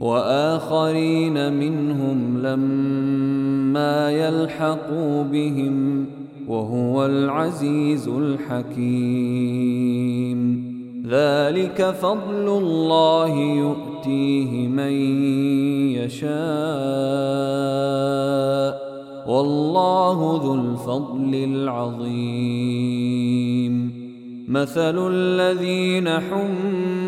وآخرين منهم لما يلحقوا بهم وهو العزيز الحكيم. ذلك فضل الله يؤتيه من يشاء. والله ذو الفضل العظيم. مثل الذين حملوا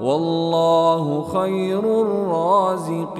والله خير الرازقين.